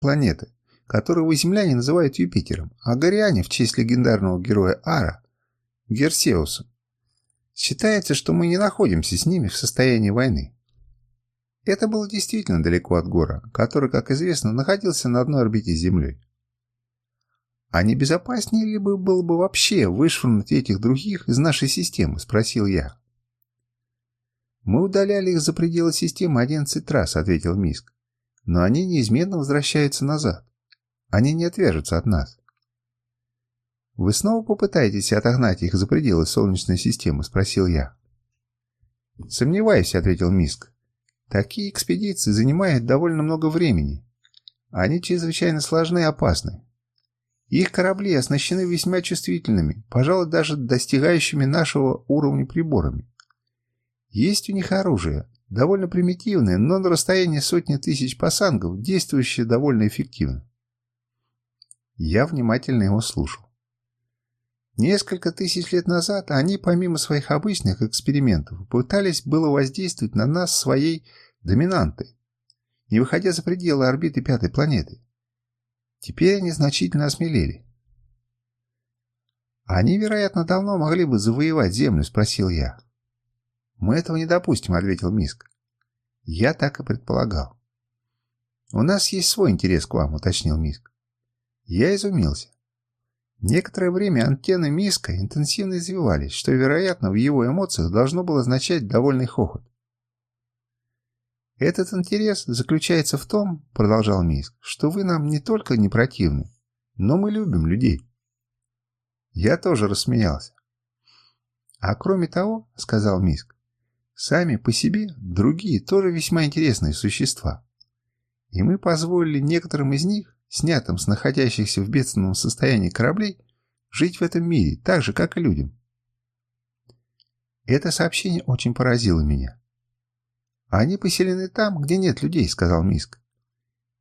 планеты, которую земляне называют Юпитером, а гориане в честь легендарного героя Ара – Герсеусом. Считается, что мы не находимся с ними в состоянии войны. Это было действительно далеко от Гора, который, как известно, находился на одной орбите с Землей. «А не безопаснее ли бы было бы вообще вышвырнуть этих других из нашей системы?» – спросил я. «Мы удаляли их за пределы системы 11 раз», – ответил Миск. «Но они неизменно возвращаются назад. Они не отвяжутся от нас». «Вы снова попытаетесь отогнать их за пределы Солнечной системы?» – спросил я. «Сомневаюсь», – ответил Миск. «Такие экспедиции занимают довольно много времени. Они чрезвычайно сложны и опасны. Их корабли оснащены весьма чувствительными, пожалуй, даже достигающими нашего уровня приборами. Есть у них оружие, довольно примитивное, но на расстоянии сотни тысяч пасангов, действующее довольно эффективно. Я внимательно его слушал. Несколько тысяч лет назад они, помимо своих обычных экспериментов, пытались было воздействовать на нас своей доминантой, не выходя за пределы орбиты пятой планеты. Теперь они значительно осмелели. «Они, вероятно, давно могли бы завоевать Землю?» – спросил я. «Мы этого не допустим», – ответил Миск. «Я так и предполагал». «У нас есть свой интерес к вам», – уточнил Миск. Я изумился. Некоторое время антенны Миска интенсивно извивались, что, вероятно, в его эмоциях должно было означать довольный хохот. «Этот интерес заключается в том, — продолжал Миск, — что вы нам не только не противны, но мы любим людей». Я тоже рассмеялся. «А кроме того, — сказал Миск, — сами по себе другие тоже весьма интересные существа. И мы позволили некоторым из них снятым с находящихся в бедственном состоянии кораблей, жить в этом мире так же, как и людям. Это сообщение очень поразило меня. «Они поселены там, где нет людей», — сказал Миск.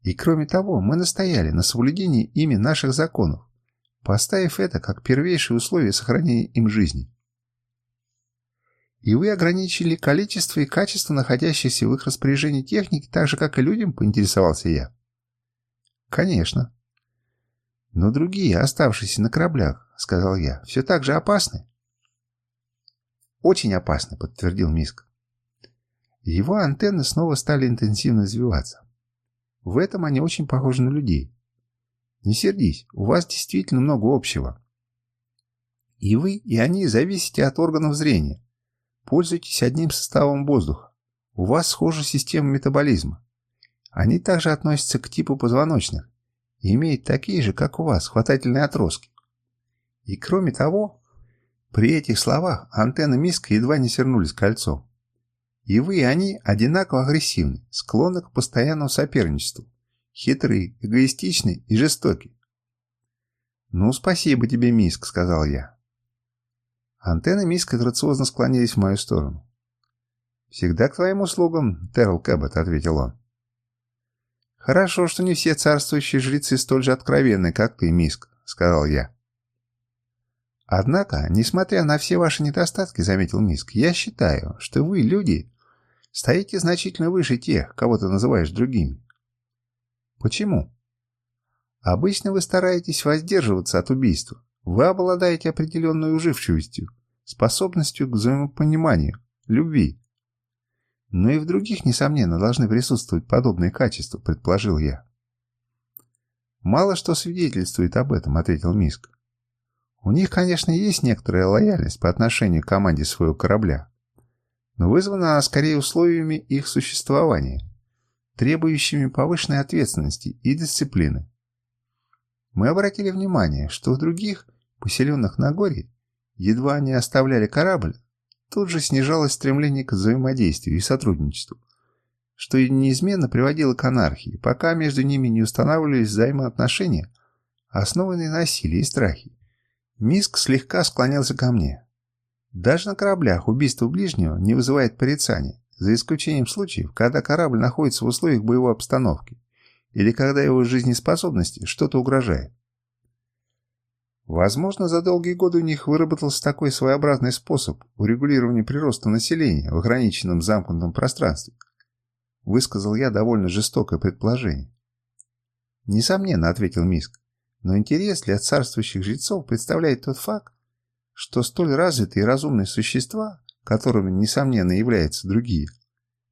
«И кроме того, мы настояли на соблюдении ими наших законов, поставив это как первейшее условие сохранения им жизни. И вы ограничили количество и качество находящихся в их распоряжении техники так же, как и людям, поинтересовался я. «Конечно». «Но другие, оставшиеся на кораблях, — сказал я, — все так же опасны?» «Очень опасны», — подтвердил Миск. Его антенны снова стали интенсивно извиваться. В этом они очень похожи на людей. Не сердись, у вас действительно много общего. И вы, и они зависите от органов зрения. Пользуйтесь одним составом воздуха. У вас схожа система метаболизма. Они также относятся к типу позвоночных и имеют такие же, как у вас, хватательные отростки. И кроме того, при этих словах антенны миска едва не свернулись кольцом. И вы, и они одинаково агрессивны, склонны к постоянному соперничеству, хитрые, эгоистичны и жестоки. «Ну, спасибо тебе, Миск», — сказал я. Антенны Миска грациозно склонились в мою сторону. «Всегда к твоим услугам, Террел Кэббет», — ответил он. «Хорошо, что не все царствующие жрецы столь же откровенны, как ты, Миск», — сказал я. «Однако, несмотря на все ваши недостатки, — заметил Миск, — я считаю, что вы, люди, стоите значительно выше тех, кого ты называешь другими». «Почему?» «Обычно вы стараетесь воздерживаться от убийства. Вы обладаете определенной уживчивостью, способностью к взаимопониманию, любви. Но и в других, несомненно, должны присутствовать подобные качества, предположил я. Мало что свидетельствует об этом, ответил Миск. У них, конечно, есть некоторая лояльность по отношению к команде своего корабля, но вызвана она скорее условиями их существования, требующими повышенной ответственности и дисциплины. Мы обратили внимание, что у других, поселенных на горе, едва они оставляли корабль, тут же снижалось стремление к взаимодействию и сотрудничеству, что неизменно приводило к анархии, пока между ними не устанавливались взаимоотношения, основанные на силе и страхе. Миск слегка склонялся ко мне. Даже на кораблях убийство ближнего не вызывает порицания, за исключением случаев, когда корабль находится в условиях боевой обстановки или когда его жизнеспособности что-то угрожает. Возможно, за долгие годы у них выработался такой своеобразный способ урегулирования прироста населения в ограниченном замкнутом пространстве. Высказал я довольно жестокое предположение. Несомненно, ответил Миск. Но интерес для царствующих жрецов представляет тот факт, что столь развитые и разумные существа, которыми, несомненно, являются другие,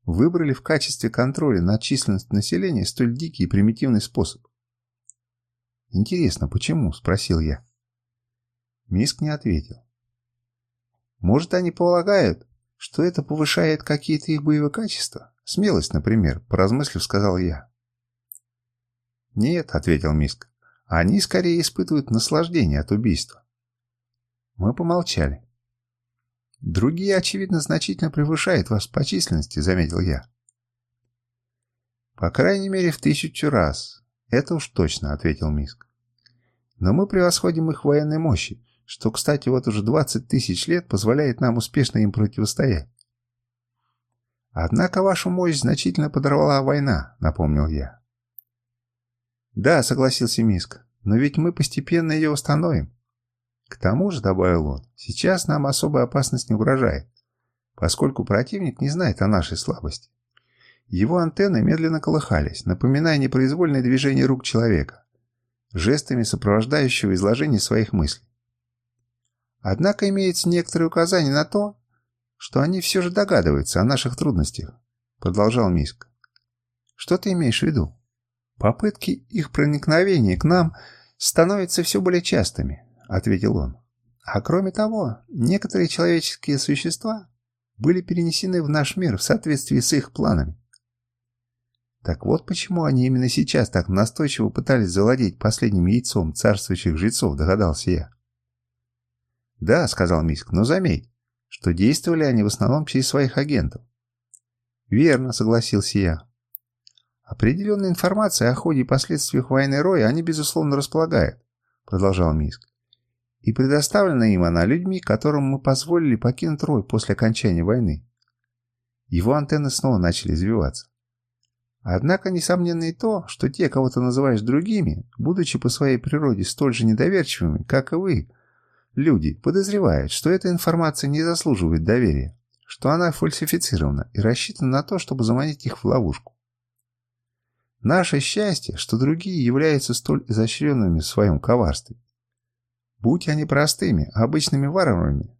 выбрали в качестве контроля над численностью населения столь дикий и примитивный способ. «Интересно, почему?» – спросил я. Миск не ответил. «Может, они полагают, что это повышает какие-то их боевые качества? Смелость, например», – поразмыслив, сказал я. «Нет», – ответил Миск. «Они скорее испытывают наслаждение от убийства». Мы помолчали. «Другие, очевидно, значительно превышают вас по численности», — заметил я. «По крайней мере, в тысячу раз. Это уж точно», — ответил Миск. «Но мы превосходим их военной мощи, что, кстати, вот уже 20 тысяч лет позволяет нам успешно им противостоять». «Однако вашу мощь значительно подорвала война», — напомнил я. «Да», — согласился Миск, — «но ведь мы постепенно ее установим. К тому же, добавил он, сейчас нам особая опасность не угрожает, поскольку противник не знает о нашей слабости. Его антенны медленно колыхались, напоминая непроизвольное движение рук человека, жестами сопровождающего изложение своих мыслей. Однако имеется некоторые указания на то, что они все же догадываются о наших трудностях, продолжал Миск. Что ты имеешь в виду? Попытки их проникновения к нам становятся все более частыми, — ответил он. «А кроме того, некоторые человеческие существа были перенесены в наш мир в соответствии с их планами. Так вот почему они именно сейчас так настойчиво пытались завладеть последним яйцом царствующих жрецов, догадался я. «Да», — сказал Миск, — «но заметь, что действовали они в основном через своих агентов». «Верно», — согласился я. «Определенной информацией о ходе и последствиях войны Роя они, безусловно, располагают», — продолжал Миск и предоставлена им она людьми, которым мы позволили покинуть Рой после окончания войны. Его антенны снова начали извиваться. Однако, несомненно и то, что те, кого ты называешь другими, будучи по своей природе столь же недоверчивыми, как и вы, люди, подозревают, что эта информация не заслуживает доверия, что она фальсифицирована и рассчитана на то, чтобы заманить их в ловушку. Наше счастье, что другие являются столь изощренными в своем коварстве, Будь они простыми, обычными варварами,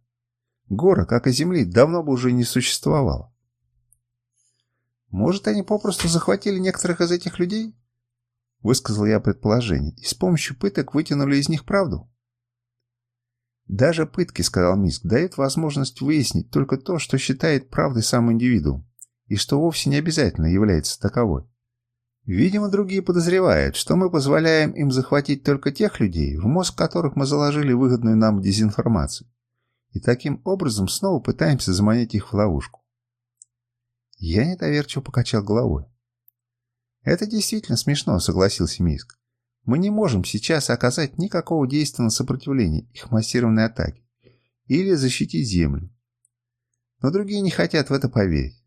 гора, как и земли, давно бы уже не существовало. Может, они попросту захватили некоторых из этих людей? Высказал я предположение, и с помощью пыток вытянули из них правду. Даже пытки, сказал Миск, дают возможность выяснить только то, что считает правдой сам индивидуум, и что вовсе не обязательно является таковой. Видимо, другие подозревают, что мы позволяем им захватить только тех людей, в мозг которых мы заложили выгодную нам дезинформацию, и таким образом снова пытаемся заманить их в ловушку. Я недоверчиво покачал головой. «Это действительно смешно», — согласился Миск. «Мы не можем сейчас оказать никакого действенного сопротивления их массированной атаке или защитить Землю. Но другие не хотят в это поверить.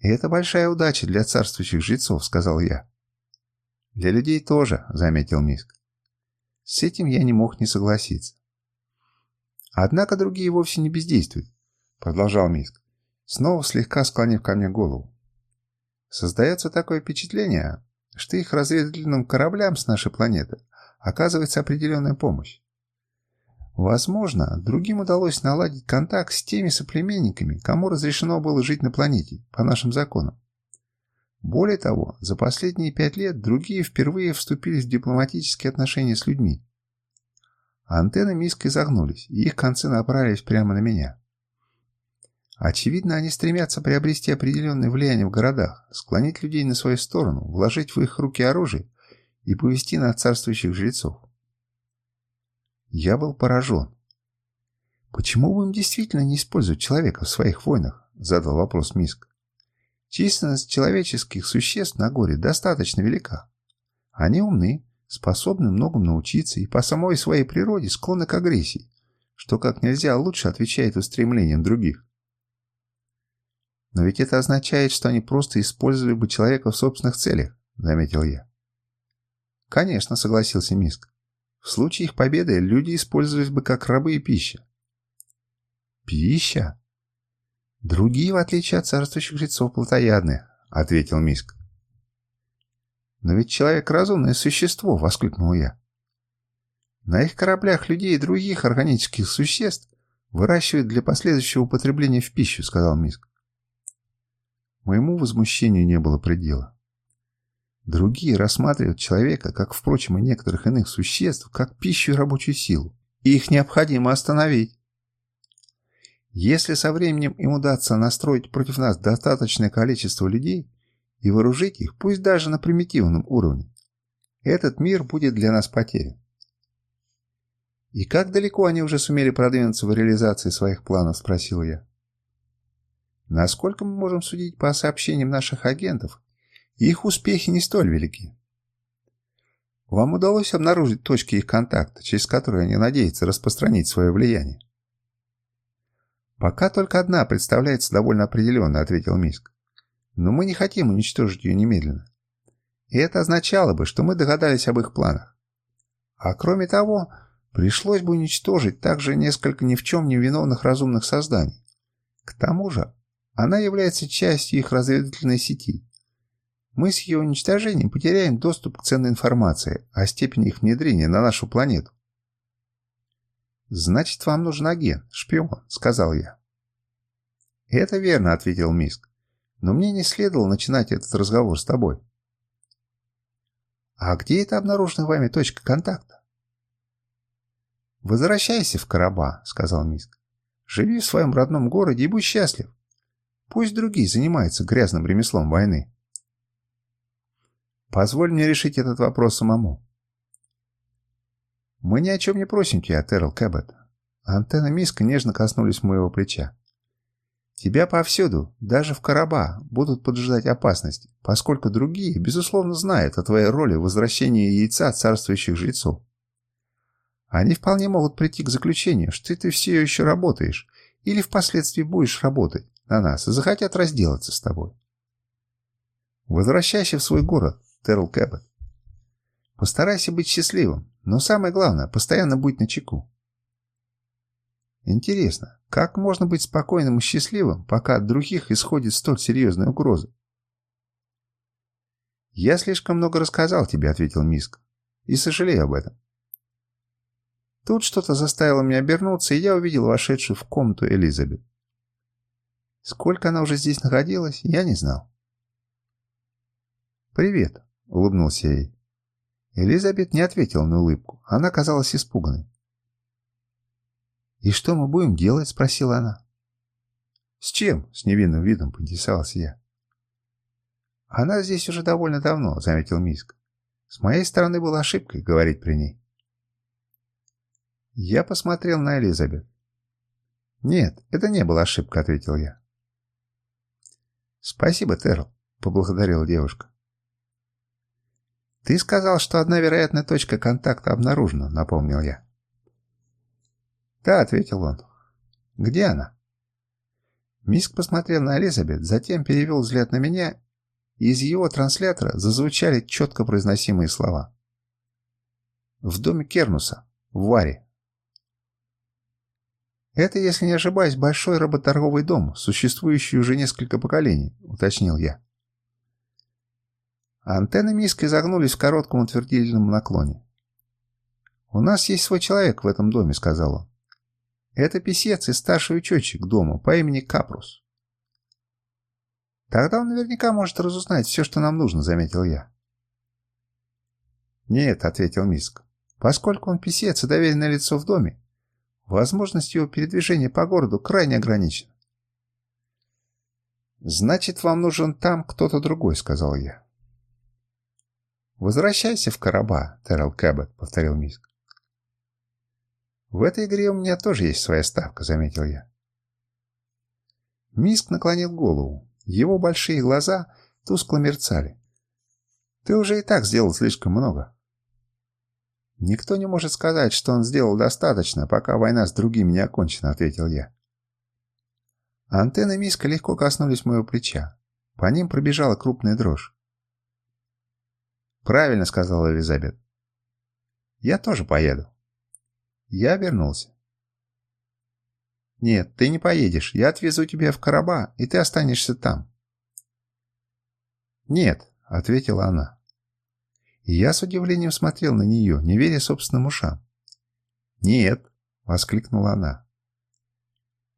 «И это большая удача для царствующих жрецов», — сказал я. «Для людей тоже», — заметил Миск. С этим я не мог не согласиться. «Однако другие вовсе не бездействуют», — продолжал Миск, снова слегка склонив ко мне голову. «Создается такое впечатление, что их разведывательным кораблям с нашей планеты оказывается определенная помощь. Возможно, другим удалось наладить контакт с теми соплеменниками, кому разрешено было жить на планете, по нашим законам. Более того, за последние пять лет другие впервые вступили в дипломатические отношения с людьми. Антенны Миска изогнулись, и их концы направились прямо на меня. Очевидно, они стремятся приобрести определенное влияние в городах, склонить людей на свою сторону, вложить в их руки оружие и повести на царствующих жрецов. Я был поражен. «Почему бы им действительно не использовать человека в своих войнах?» – задал вопрос Миск. «Численность человеческих существ на горе достаточно велика. Они умны, способны многому научиться и по самой своей природе склонны к агрессии, что как нельзя лучше отвечает устремлениям других. Но ведь это означает, что они просто использовали бы человека в собственных целях, заметил я. Конечно, согласился Миск. В случае их победы люди использовались бы как рабы и пища. Пища? Другие, в отличие от царствующих жрецов, плотоядны, ответил Миск. «Но ведь человек – разумное существо!» – воскликнул я. «На их кораблях людей и других органических существ выращивают для последующего употребления в пищу», – сказал Миск. Моему возмущению не было предела. Другие рассматривают человека, как, впрочем, и некоторых иных существ, как пищу и рабочую силу, и их необходимо остановить. Если со временем им удастся настроить против нас достаточное количество людей и вооружить их, пусть даже на примитивном уровне, этот мир будет для нас потерян. «И как далеко они уже сумели продвинуться в реализации своих планов?» – спросил я. «Насколько мы можем судить по сообщениям наших агентов, их успехи не столь велики. Вам удалось обнаружить точки их контакта, через которые они надеются распространить свое влияние?» «Пока только одна представляется довольно определенно», — ответил Миск. «Но мы не хотим уничтожить ее немедленно. И это означало бы, что мы догадались об их планах. А кроме того, пришлось бы уничтожить также несколько ни в чем не виновных разумных созданий. К тому же, она является частью их разведывательной сети. Мы с ее уничтожением потеряем доступ к ценной информации о степени их внедрения на нашу планету. «Значит, вам нужен агент, шпион», — сказал я. «Это верно», — ответил Миск. «Но мне не следовало начинать этот разговор с тобой». «А где это обнаружена вами точка контакта?» «Возвращайся в Караба», — сказал Миск. «Живи в своем родном городе и будь счастлив. Пусть другие занимаются грязным ремеслом войны». «Позволь мне решить этот вопрос самому. «Мы ни о чем не просим тебя, Террел Кэббет». Антенна Миска нежно коснулись моего плеча. «Тебя повсюду, даже в Караба, будут поджидать опасности, поскольку другие, безусловно, знают о твоей роли в возвращении яйца царствующих жрецов. Они вполне могут прийти к заключению, что ты все еще работаешь, или впоследствии будешь работать на нас и захотят разделаться с тобой. Возвращайся в свой город, Террел Кэббет. Постарайся быть счастливым, но самое главное, постоянно будь начеку. Интересно, как можно быть спокойным и счастливым, пока от других исходит столь серьезная угроза? «Я слишком много рассказал тебе», — ответил Миск, — «и сожалею об этом». Тут что-то заставило меня обернуться, и я увидел вошедшую в комнату Элизабет. Сколько она уже здесь находилась, я не знал. «Привет», — улыбнулся ей. Элизабет не ответила на улыбку. Она казалась испуганной. «И что мы будем делать?» – спросила она. «С чем?» – с невинным видом поинтересовался я. «Она здесь уже довольно давно», – заметил Миск. «С моей стороны была ошибкой говорить при ней». Я посмотрел на Элизабет. «Нет, это не была ошибка», — ответил я. «Спасибо, Терл», — поблагодарила девушка. «Ты сказал, что одна вероятная точка контакта обнаружена», — напомнил я. «Да», — ответил он. «Где она?» Миск посмотрел на Элизабет, затем перевел взгляд на меня, и из его транслятора зазвучали четко произносимые слова. «В доме Кернуса, в Варе». «Это, если не ошибаюсь, большой работорговый дом, существующий уже несколько поколений», — уточнил я. Антенны миски загнулись в коротком утвердительном наклоне. «У нас есть свой человек в этом доме», — сказал он. «Это писец и старший учетчик дома по имени Капрус». «Тогда он наверняка может разузнать все, что нам нужно», — заметил я. «Нет», — ответил Миск. «Поскольку он писец и доверенное лицо в доме, возможность его передвижения по городу крайне ограничена». «Значит, вам нужен там кто-то другой», — сказал я. «Возвращайся в Караба, Террел Кэббет», — повторил Миск. «В этой игре у меня тоже есть своя ставка», — заметил я. Миск наклонил голову. Его большие глаза тускло мерцали. «Ты уже и так сделал слишком много». «Никто не может сказать, что он сделал достаточно, пока война с другими не окончена», — ответил я. Антенны Миска легко коснулись моего плеча. По ним пробежала крупная дрожь. «Правильно», — сказала Элизабет. «Я тоже поеду». Я вернулся. «Нет, ты не поедешь. Я отвезу тебя в Караба, и ты останешься там». «Нет», — ответила она. И я с удивлением смотрел на нее, не веря собственным ушам. «Нет!» — воскликнула она.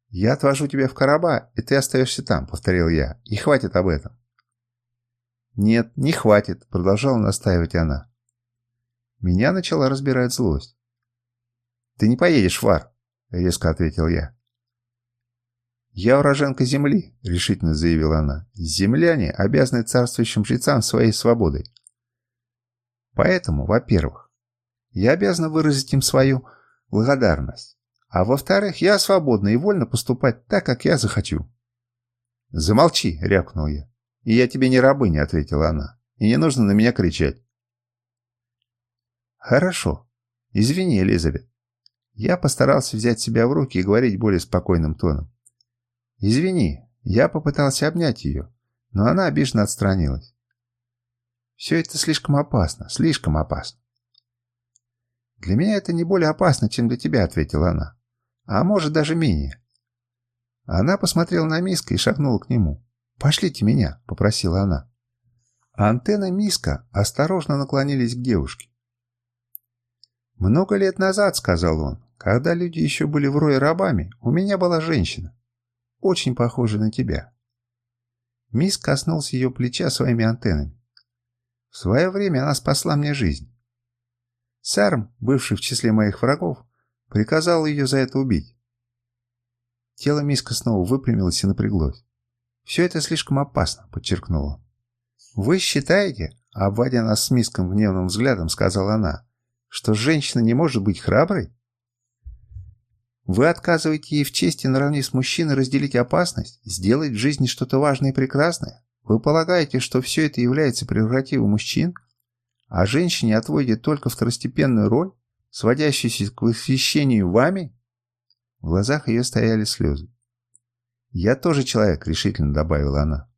«Я отвожу тебя в короба, и ты остаешься там», — повторил я. «И хватит об этом». «Нет, не хватит», — продолжала настаивать она. Меня начала разбирать злость. «Ты не поедешь, Фар», — резко ответил я. «Я уроженка земли», — решительно заявила она. «Земляне обязаны царствующим жрецам своей свободой. Поэтому, во-первых, я обязана выразить им свою благодарность, а во-вторых, я свободна и вольна поступать так, как я захочу». «Замолчи», — рявкнул я. «И я тебе не рабыня», — ответила она. «И не нужно на меня кричать». «Хорошо. Извини, Элизабет. Я постарался взять себя в руки и говорить более спокойным тоном. «Извини, я попытался обнять ее, но она обиженно отстранилась. Все это слишком опасно, слишком опасно». «Для меня это не более опасно, чем для тебя», — ответила она. «А может, даже менее». Она посмотрела на Миска и шагнула к нему. «Пошлите меня», — попросила она. А антенны Миска осторожно наклонились к девушке. «Много лет назад, — сказал он, — когда люди еще были в рое рабами, у меня была женщина очень похожа на тебя». Мисс коснулся ее плеча своими антеннами. «В свое время она спасла мне жизнь. Сарм, бывший в числе моих врагов, приказал ее за это убить». Тело Миска снова выпрямилось и напряглось. «Все это слишком опасно», — подчеркнул он. «Вы считаете, — обводя нас с Миском гневным взглядом, сказала она, — что женщина не может быть храброй?» Вы отказываете ей в чести наравне с мужчиной разделить опасность, сделать в жизни что-то важное и прекрасное? Вы полагаете, что все это является прерогативой мужчин? А женщине отводите только второстепенную роль, сводящуюся к восхищению вами? В глазах ее стояли слезы. «Я тоже человек», — решительно добавила она.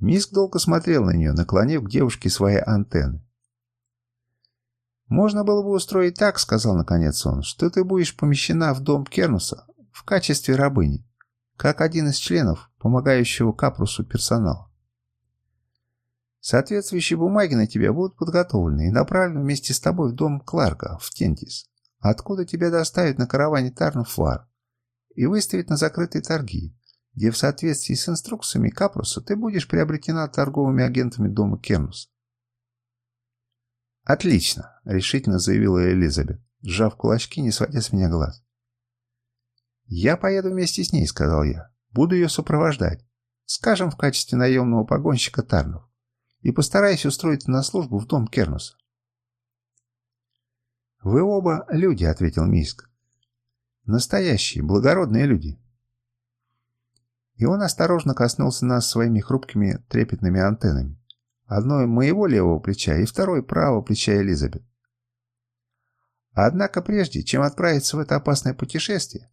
Миск долго смотрел на нее, наклонив к девушке свои антенны. «Можно было бы устроить так, — сказал наконец он, — что ты будешь помещена в дом Кернуса в качестве рабыни, как один из членов, помогающего Капрусу персонала. Соответствующие бумаги на тебя будут подготовлены и направлены вместе с тобой в дом Кларка в Тентис, откуда тебя доставят на караване Тарнов Вар и выставят на закрытые торги, где в соответствии с инструкциями Капруса ты будешь приобретена торговыми агентами дома Кернуса. «Отлично!» — решительно заявила Элизабет, сжав кулачки, не сводя с меня глаз. «Я поеду вместе с ней», — сказал я. «Буду ее сопровождать, скажем, в качестве наемного погонщика Тарнов, и постараюсь устроиться на службу в дом Кернуса». «Вы оба люди», — ответил Миск. «Настоящие, благородные люди». И он осторожно коснулся нас своими хрупкими трепетными антеннами. Одной моего левого плеча и второй правого плеча Элизабет. Однако прежде, чем отправиться в это опасное путешествие,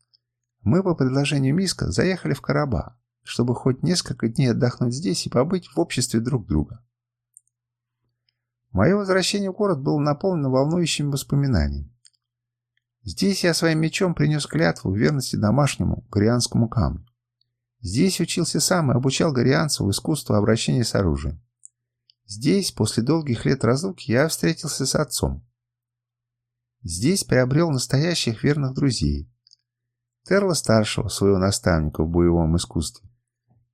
мы по предложению Миска заехали в Караба, чтобы хоть несколько дней отдохнуть здесь и побыть в обществе друг друга. Мое возвращение в город было наполнено волнующими воспоминаниями. Здесь я своим мечом принес клятву верности домашнему горианскому камню. Здесь учился сам и обучал горианцев искусству обращения с оружием. Здесь, после долгих лет разлуки, я встретился с отцом. Здесь приобрел настоящих верных друзей. Терла-старшего, своего наставника в боевом искусстве,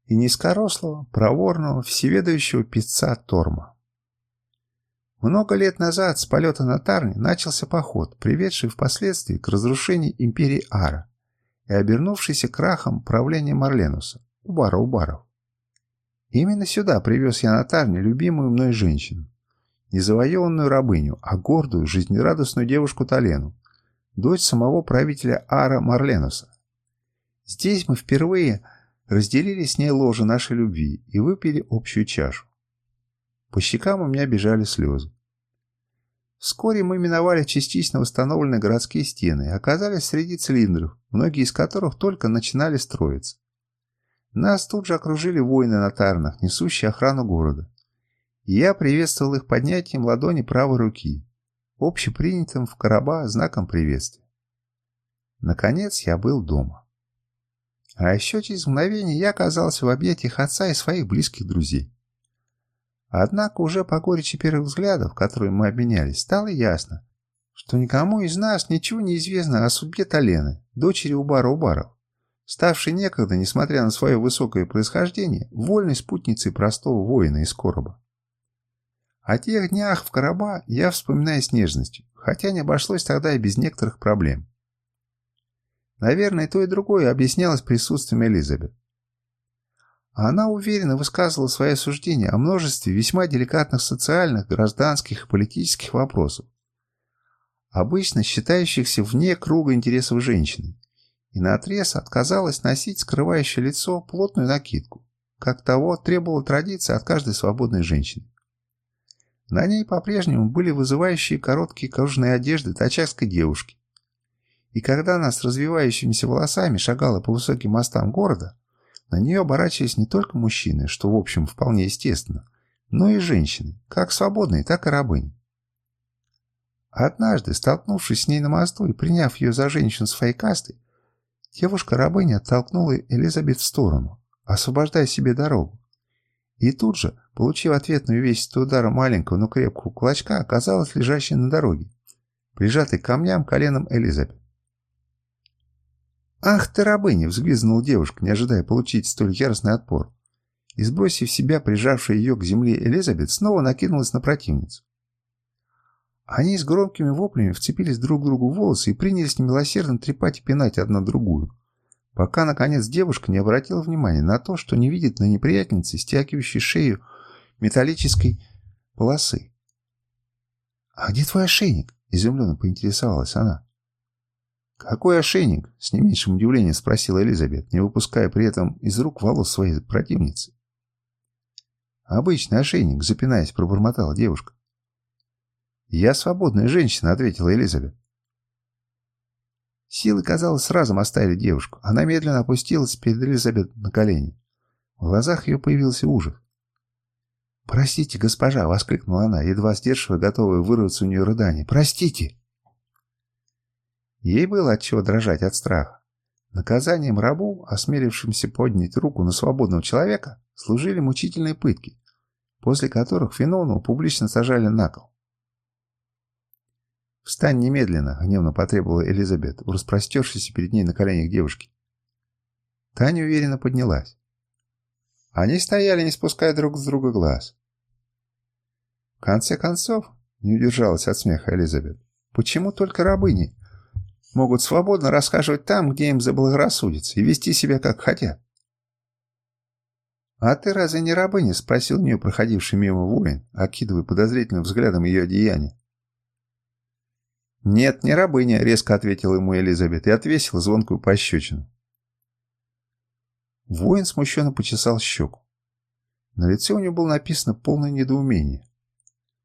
и низкорослого, проворного, всеведающего певца Торма. Много лет назад с полета на Тарне начался поход, приведший впоследствии к разрушению империи Ара и обернувшийся крахом правления Марленуса, Убара-Убаров. Именно сюда привез я на Тарне любимую мной женщину. Не завоеванную рабыню, а гордую, жизнерадостную девушку Талену, дочь самого правителя Ара Марленуса. Здесь мы впервые разделили с ней ложе нашей любви и выпили общую чашу. По щекам у меня бежали слезы. Вскоре мы миновали частично восстановленные городские стены и оказались среди цилиндров, многие из которых только начинали строиться. Нас тут же окружили воины на тарнах, несущие охрану города. И я приветствовал их поднятием ладони правой руки, общепринятым в короба знаком приветствия. Наконец я был дома. А еще через мгновение я оказался в объятиях отца и своих близких друзей. Однако уже по горечи первых взглядов, которые мы обменялись, стало ясно, что никому из нас ничего не известно о судьбе Талены, дочери Убара Убаров, ставшей некогда, несмотря на свое высокое происхождение, вольной спутницей простого воина из короба. О тех днях в короба я вспоминаю с нежностью, хотя не обошлось тогда и без некоторых проблем. Наверное, то и другое объяснялось присутствием Элизабет. Она уверенно высказывала свои суждения о множестве весьма деликатных социальных, гражданских и политических вопросов, обычно считающихся вне круга интересов женщины, и наотрез отказалась носить скрывающее лицо плотную накидку, как того требовала традиция от каждой свободной женщины. На ней по-прежнему были вызывающие короткие кожаные одежды тачакской девушки. И когда она с развивающимися волосами шагала по высоким мостам города, на нее оборачивались не только мужчины, что в общем вполне естественно, но и женщины, как свободные, так и рабыни. Однажды, столкнувшись с ней на мосту и приняв ее за женщину своей касты, девушка-рабыня оттолкнула Элизабет в сторону, освобождая себе дорогу. И тут же, получив ответную увесистую удара маленького, но крепкого кулачка, оказалась лежащей на дороге, прижатой к камням коленом Элизабет. «Ах ты, рабыня!» — взвизгнула девушка, не ожидая получить столь яростный отпор. И, сбросив себя, прижавшая ее к земле Элизабет, снова накинулась на противницу. Они с громкими воплями вцепились друг другу в волосы и принялись немилосердно трепать и пинать одна другую, пока, наконец, девушка не обратила внимания на то, что не видит на неприятнице, стягивающей шею металлической полосы. «А где твой ошейник?» — изумленно поинтересовалась она. «Какой ошейник?» — с не меньшим удивлением спросила Элизабет, не выпуская при этом из рук волос своей противницы. «Обычный ошейник», — запинаясь, пробормотала девушка. «Я свободная женщина», — ответила Элизабет. Силы, казалось, сразу оставили девушку. Она медленно опустилась перед Элизабет на колени. В глазах ее появился ужас. «Простите, госпожа!» — воскликнула она, едва сдерживая, готовая вырваться у нее рыдание. «Простите!» Ей было от чего дрожать от страха. Наказанием рабу, осмелившимся поднять руку на свободного человека, служили мучительные пытки, после которых Фенону публично сажали на кол. «Встань немедленно!» — гневно потребовала Элизабет, у распростершейся перед ней на коленях девушки. Таня уверенно поднялась. Они стояли, не спуская друг с друга глаз. В конце концов, не удержалась от смеха Элизабет, почему только рабыни могут свободно расхаживать там, где им заблагорассудится, и вести себя как хотят. «А ты разве не рабыня?» — спросил нее проходивший мимо воин, окидывая подозрительным взглядом ее одеяние. «Нет, не рабыня», — резко ответила ему Элизабет и отвесила звонкую пощечину. Воин смущенно почесал щеку. На лице у него было написано полное недоумение.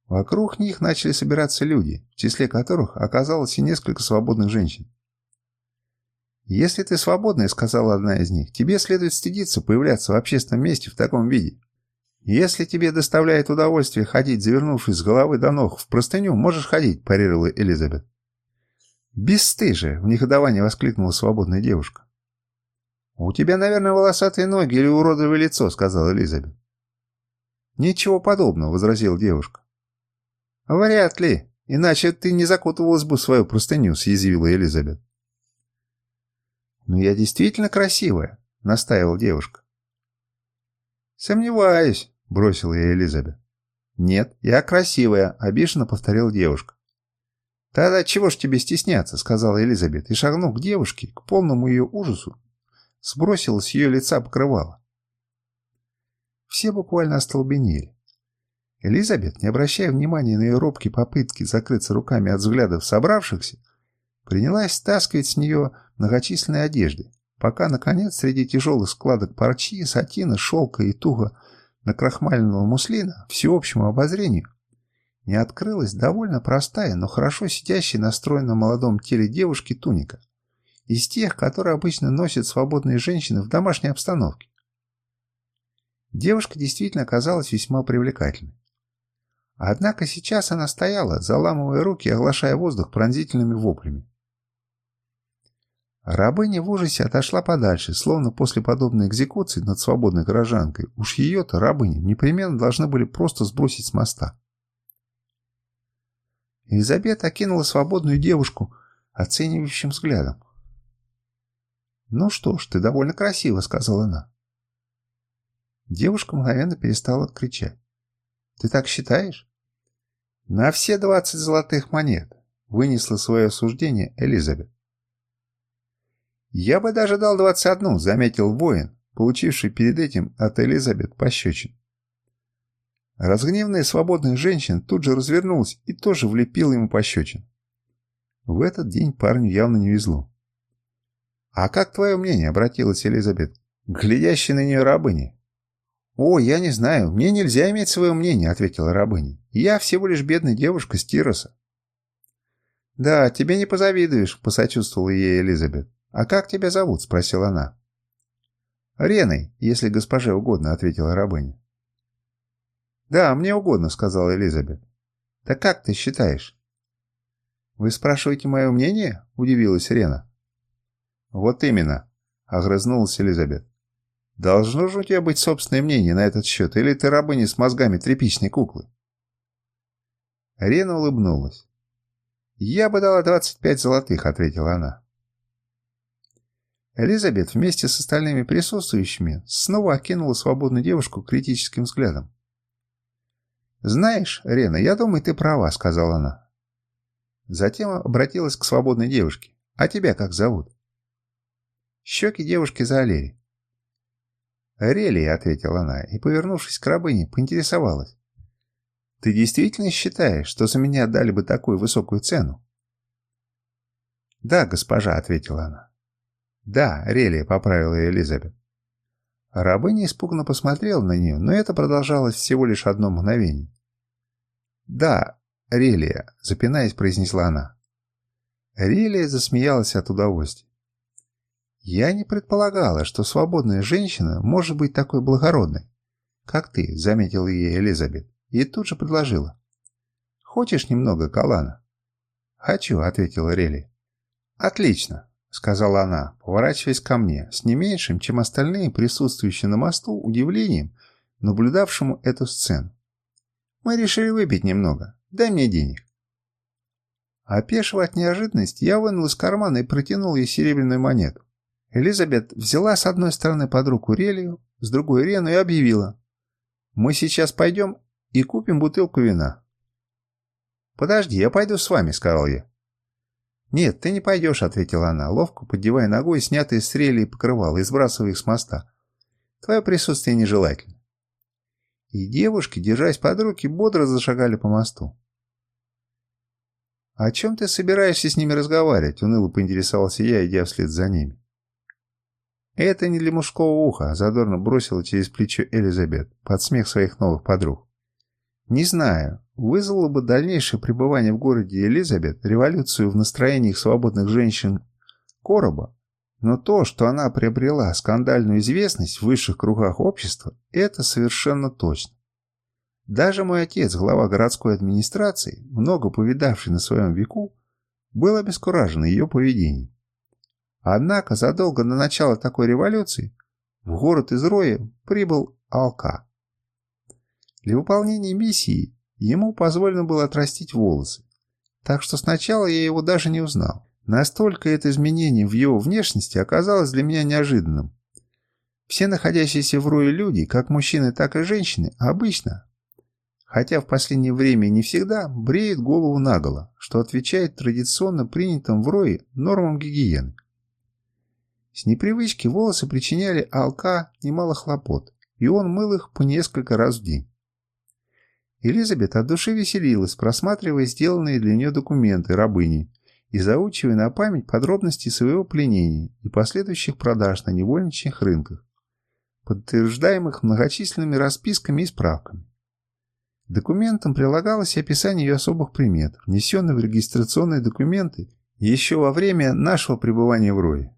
Вокруг них начали собираться люди, в числе которых оказалось и несколько свободных женщин. «Если ты свободная», — сказала одна из них, — «тебе следует стыдиться появляться в общественном месте в таком виде. Если тебе доставляет удовольствие ходить, завернувшись с головы до ног в простыню, можешь ходить», — парировала Элизабет. «Бесстыжие!» — в негодовании воскликнула свободная девушка. «У тебя, наверное, волосатые ноги или уродливое лицо», — сказала Элизабет. «Ничего подобного», — возразила девушка. «Вряд ли, иначе ты не закутывалась бы в свою простыню», — съязвила Элизабет. «Но я действительно красивая», — настаивала девушка. «Сомневаюсь», — бросила я Элизабет. «Нет, я красивая», — обиженно повторила девушка. «Тогда чего ж тебе стесняться?» — сказала Элизабет, и, шагнув к девушке, к полному ее ужасу, сбросила с ее лица покрывало. Все буквально остолбенели. Элизабет, не обращая внимания на ее робкие попытки закрыться руками от взглядов собравшихся, принялась стаскивать с нее многочисленные одежды, пока, наконец, среди тяжелых складок парчи, сатина, шелка и туго накрахмаленного муслина всеобщему обозрению не открылась довольно простая, но хорошо сидящая на стройном молодом теле девушки туника, из тех, которые обычно носят свободные женщины в домашней обстановке. Девушка действительно оказалась весьма привлекательной. Однако сейчас она стояла, заламывая руки и оглашая воздух пронзительными воплями. Рабыня в ужасе отошла подальше, словно после подобной экзекуции над свободной горожанкой. Уж ее-то, рабыни, непременно должны были просто сбросить с моста. Елизабет окинула свободную девушку оценивающим взглядом. «Ну что ж, ты довольно красиво», — сказала она. Девушка мгновенно перестала кричать. «Ты так считаешь?» «На все двадцать золотых монет», — вынесла свое суждение Элизабет. «Я бы даже дал двадцать одну», — заметил воин, получивший перед этим от Элизабет пощечин. Разгневанная свободная женщина тут же развернулась и тоже влепила ему пощечин. В этот день парню явно не везло. «А как твое мнение?» — обратилась Элизабет, глядящая на нее рабыни. «О, я не знаю, мне нельзя иметь свое мнение», — ответила рабыня. «Я всего лишь бедная девушка с Тироса». «Да, тебе не позавидуешь», — посочувствовала ей Элизабет. «А как тебя зовут?» — спросила она. «Реной, если госпоже угодно», — ответила рабыня. «Да, мне угодно», — сказала Элизабет. «Так как ты считаешь?» «Вы спрашиваете мое мнение?» — удивилась Рена. «Вот именно», — огрызнулась Элизабет. «Должно же у тебя быть собственное мнение на этот счет, или ты рабыня с мозгами тряпичной куклы?» Рена улыбнулась. «Я бы дала двадцать пять золотых», — ответила она. Элизабет вместе с остальными присутствующими снова окинула свободную девушку критическим взглядом. «Знаешь, Рена, я думаю, ты права», — сказала она. Затем обратилась к свободной девушке. «А тебя как зовут?» Щеки девушки заолели. «Релия», — ответила она, и, повернувшись к рабыне, поинтересовалась. «Ты действительно считаешь, что за меня дали бы такую высокую цену?» «Да, госпожа», — ответила она. «Да, Релия», — поправила ее Элизабет. Рабыня испуганно посмотрела на нее, но это продолжалось всего лишь одно мгновение. «Да, Релия», — запинаясь, произнесла она. Релия засмеялась от удовольствия. «Я не предполагала, что свободная женщина может быть такой благородной, как ты», — заметила ей Элизабет, и тут же предложила. «Хочешь немного калана?» «Хочу», — ответила Релия. «Отлично. — сказала она, поворачиваясь ко мне, с не меньшим, чем остальные присутствующие на мосту, удивлением, наблюдавшему эту сцену. «Мы решили выпить немного. Дай мне денег». Опешив от неожиданности, я вынул из кармана и протянул ей серебряную монету. Элизабет взяла с одной стороны под руку Релию, с другой Рену и объявила. «Мы сейчас пойдем и купим бутылку вина». «Подожди, я пойду с вами», — сказал я. «Нет, ты не пойдешь», — ответила она, ловко поддевая ногой снятые с рели и покрывала и сбрасывая их с моста. «Твое присутствие нежелательно». И девушки, держась под руки, бодро зашагали по мосту. «О чем ты собираешься с ними разговаривать?» — уныло поинтересовался я, идя вслед за ними. «Это не для мужского уха», — задорно бросила через плечо Элизабет, под смех своих новых подруг. «Не знаю, вызвало бы дальнейшее пребывание в городе Элизабет революцию в настроениях свободных женщин Короба, но то, что она приобрела скандальную известность в высших кругах общества, это совершенно точно. Даже мой отец, глава городской администрации, много повидавший на своем веку, был обескуражен ее поведением. Однако задолго до начала такой революции в город из Роя прибыл Алка. Для выполнения миссии Ему позволено было отрастить волосы. Так что сначала я его даже не узнал. Настолько это изменение в его внешности оказалось для меня неожиданным. Все находящиеся в Руе люди, как мужчины, так и женщины, обычно, хотя в последнее время не всегда, бреют голову наголо, что отвечает традиционно принятым в Рое нормам гигиены. С непривычки волосы причиняли Алка немало хлопот, и он мыл их по несколько раз в день. Элизабет от души веселилась, просматривая сделанные для нее документы рабыни и заучивая на память подробности своего пленения и последующих продаж на невольничьих рынках, подтверждаемых многочисленными расписками и справками. К документам прилагалось описание ее особых примет, внесенных в регистрационные документы еще во время нашего пребывания в Рое.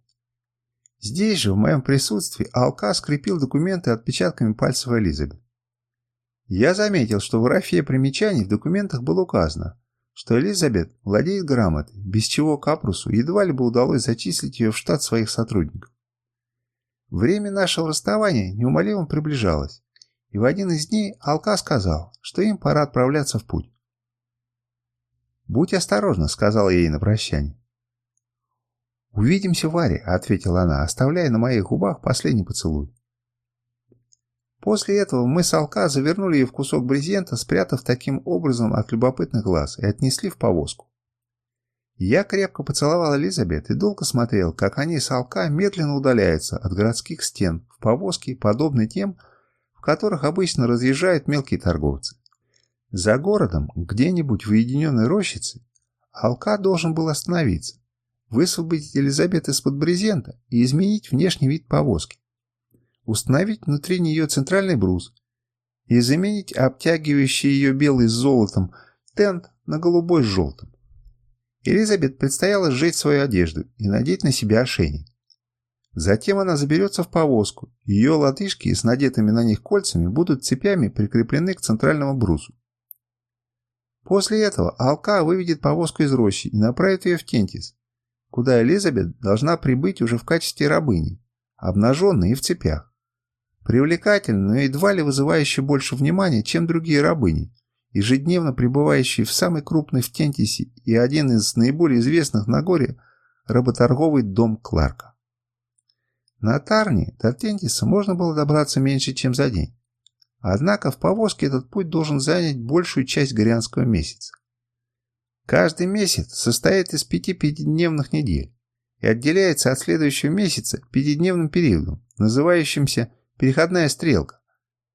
Здесь же, в моем присутствии, Алка скрепил документы отпечатками пальцев Элизабет. Я заметил, что в графе примечаний в документах было указано, что Элизабет владеет грамотой, без чего Капрусу едва ли бы удалось зачислить ее в штат своих сотрудников. Время нашего расставания неумолимо приближалось, и в один из дней Алка сказал, что им пора отправляться в путь. «Будь осторожна», — сказал ей на прощание. «Увидимся, Варе», — ответила она, оставляя на моих губах последний поцелуй. После этого мы с Алка завернули ее в кусок брезента, спрятав таким образом от любопытных глаз, и отнесли в повозку. Я крепко поцеловал Элизабет и долго смотрел, как они с Алка медленно удаляются от городских стен в повозке, подобной тем, в которых обычно разъезжают мелкие торговцы. За городом, где-нибудь в уединенной рощице, Алка должен был остановиться, высвободить Элизабет из-под брезента и изменить внешний вид повозки установить внутри нее центральный брус и заменить обтягивающий ее белый с золотом тент на голубой с желтым. Элизабет предстояло сжечь свою одежду и надеть на себя ошейник. Затем она заберется в повозку, ее лодыжки с надетыми на них кольцами будут цепями прикреплены к центральному брусу. После этого Алка выведет повозку из рощи и направит ее в Тентис, куда Элизабет должна прибыть уже в качестве рабыни, обнаженной и в цепях привлекательный, но едва ли вызывающий больше внимания, чем другие рабыни, ежедневно пребывающие в самой крупной в Тентисе и один из наиболее известных на горе работорговый дом Кларка. На Тарне до Тентиса можно было добраться меньше, чем за день. Однако в повозке этот путь должен занять большую часть горианского месяца. Каждый месяц состоит из пяти пятидневных недель и отделяется от следующего месяца пятидневным периодом, называющимся Переходная стрелка.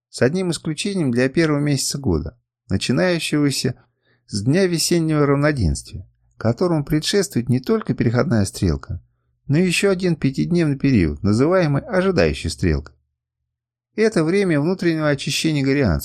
С одним исключением для первого месяца года, начинающегося с дня весеннего равноденствия, которому предшествует не только переходная стрелка, но еще один пятидневный период, называемый ожидающей стрелкой. Это время внутреннего очищения горианцев,